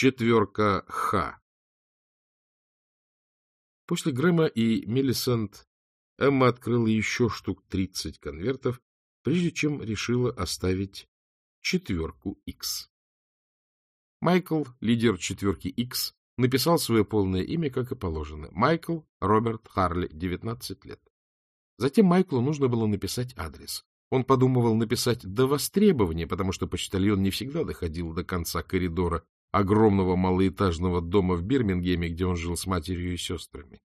Четверка Х. После Грэма и Миллисент Эмма открыла еще штук 30 конвертов, прежде чем решила оставить четверку X. Майкл, лидер четверки X, написал свое полное имя, как и положено. Майкл Роберт Харли, 19 лет. Затем Майклу нужно было написать адрес. Он подумывал написать до востребования, потому что почтальон не всегда доходил до конца коридора огромного малоэтажного дома в Бирмингеме, где он жил с матерью и сестрами.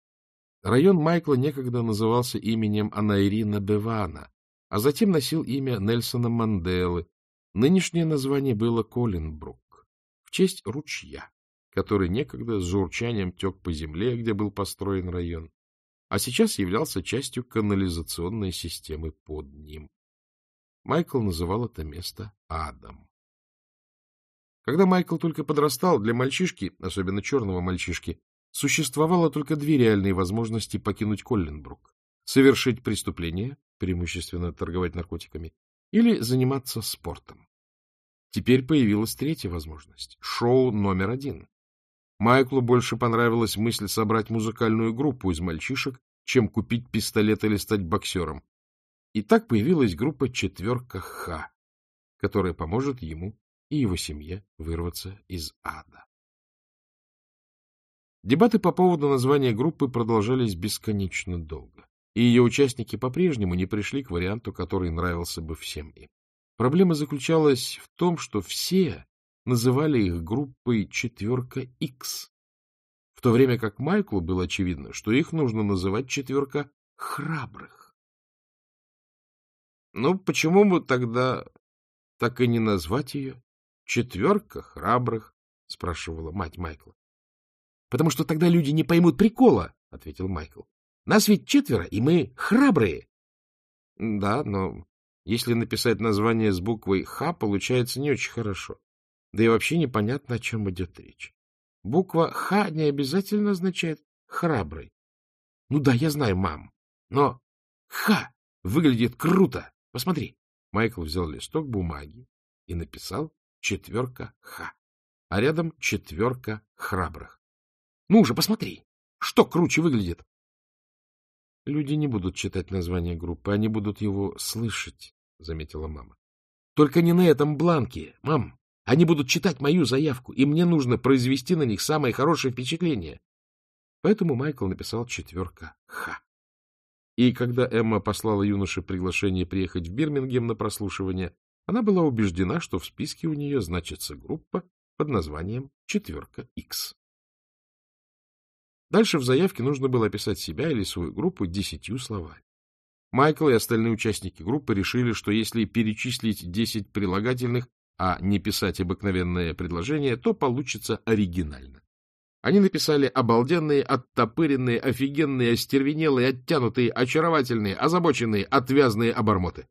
Район Майкла некогда назывался именем Анаирина Бевана, а затем носил имя Нельсона Манделы. Нынешнее название было Колинбрук, в честь ручья, который некогда с журчанием тек по земле, где был построен район, а сейчас являлся частью канализационной системы под ним. Майкл называл это место Адом. Когда Майкл только подрастал, для мальчишки, особенно черного мальчишки, существовало только две реальные возможности покинуть Колленбрук. Совершить преступление, преимущественно торговать наркотиками, или заниматься спортом. Теперь появилась третья возможность — шоу номер один. Майклу больше понравилась мысль собрать музыкальную группу из мальчишек, чем купить пистолет или стать боксером. И так появилась группа «Четверка Х», которая поможет ему и его семье вырваться из ада. Дебаты по поводу названия группы продолжались бесконечно долго, и ее участники по-прежнему не пришли к варианту, который нравился бы всем им. Проблема заключалась в том, что все называли их группой «четверка X», в то время как Майклу было очевидно, что их нужно называть «четверка храбрых». Ну, почему бы тогда так и не назвать ее Четверка храбрых, — спрашивала мать Майкла. — Потому что тогда люди не поймут прикола, — ответил Майкл. — Нас ведь четверо, и мы храбрые. — Да, но если написать название с буквой «Х», получается не очень хорошо. Да и вообще непонятно, о чем идет речь. Буква «Х» не обязательно означает «храбрый». Ну да, я знаю, мам, но «Х» выглядит круто. Посмотри. Майкл взял листок бумаги и написал четверка Х, а рядом четверка храбрых. Ну же, посмотри, что круче выглядит. Люди не будут читать название группы, они будут его слышать, — заметила мама. Только не на этом бланке, мам. Они будут читать мою заявку, и мне нужно произвести на них самое хорошее впечатление. Поэтому Майкл написал четверка Х. И когда Эмма послала юноше приглашение приехать в Бирмингем на прослушивание, она была убеждена, что в списке у нее значится группа под названием «Четверка X». Дальше в заявке нужно было описать себя или свою группу десятью словами. Майкл и остальные участники группы решили, что если перечислить десять прилагательных, а не писать обыкновенное предложение, то получится оригинально. Они написали обалденные, оттопыренные, офигенные, остервенелые, оттянутые, очаровательные, озабоченные, отвязные обормоты.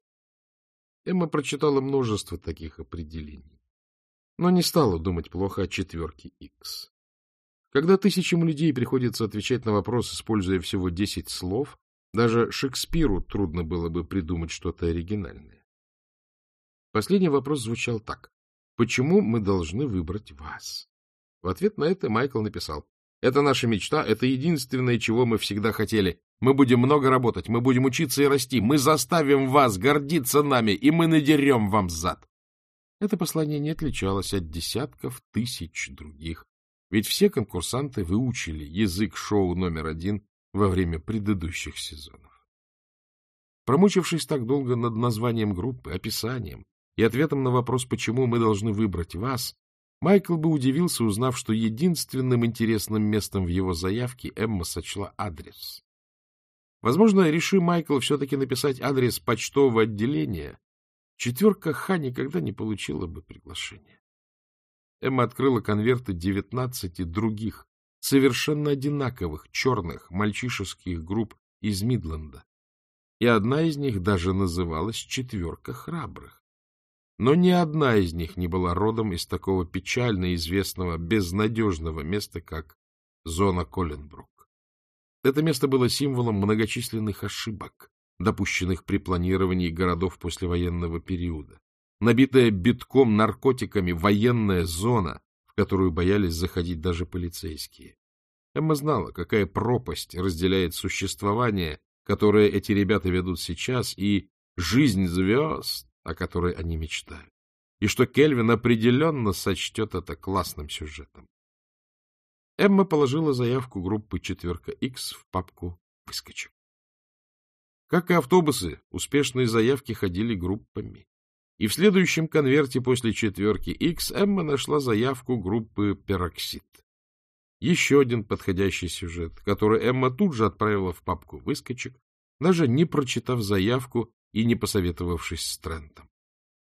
Эмма прочитала множество таких определений, но не стала думать плохо о четверке X. Когда тысячам людей приходится отвечать на вопрос, используя всего десять слов, даже Шекспиру трудно было бы придумать что-то оригинальное. Последний вопрос звучал так. Почему мы должны выбрать вас? В ответ на это Майкл написал. Это наша мечта, это единственное, чего мы всегда хотели. Мы будем много работать, мы будем учиться и расти, мы заставим вас гордиться нами, и мы надерем вам зад. Это послание не отличалось от десятков тысяч других, ведь все конкурсанты выучили язык шоу номер один во время предыдущих сезонов. Промучившись так долго над названием группы, описанием и ответом на вопрос, почему мы должны выбрать вас, Майкл бы удивился, узнав, что единственным интересным местом в его заявке Эмма сочла адрес. Возможно, реши Майкл все-таки написать адрес почтового отделения, четверка Х никогда не получила бы приглашение. Эмма открыла конверты девятнадцати других, совершенно одинаковых, черных, мальчишеских групп из Мидленда. И одна из них даже называлась «Четверка храбрых». Но ни одна из них не была родом из такого печально известного, безнадежного места, как зона Коленбрук. Это место было символом многочисленных ошибок, допущенных при планировании городов послевоенного периода. Набитая битком наркотиками военная зона, в которую боялись заходить даже полицейские. Эмма знала, какая пропасть разделяет существование, которое эти ребята ведут сейчас, и жизнь звезд, о которой они мечтают, и что Кельвин определенно сочтет это классным сюжетом. Эмма положила заявку группы «Четверка X в папку «Выскочек». Как и автобусы, успешные заявки ходили группами. И в следующем конверте после четверки X Эмма нашла заявку группы «Пероксид». Еще один подходящий сюжет, который Эмма тут же отправила в папку «Выскочек», даже не прочитав заявку и не посоветовавшись с Трентом.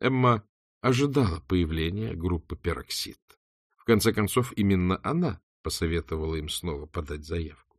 Эмма ожидала появления группы «Пероксид». В конце концов, именно она посоветовала им снова подать заявку.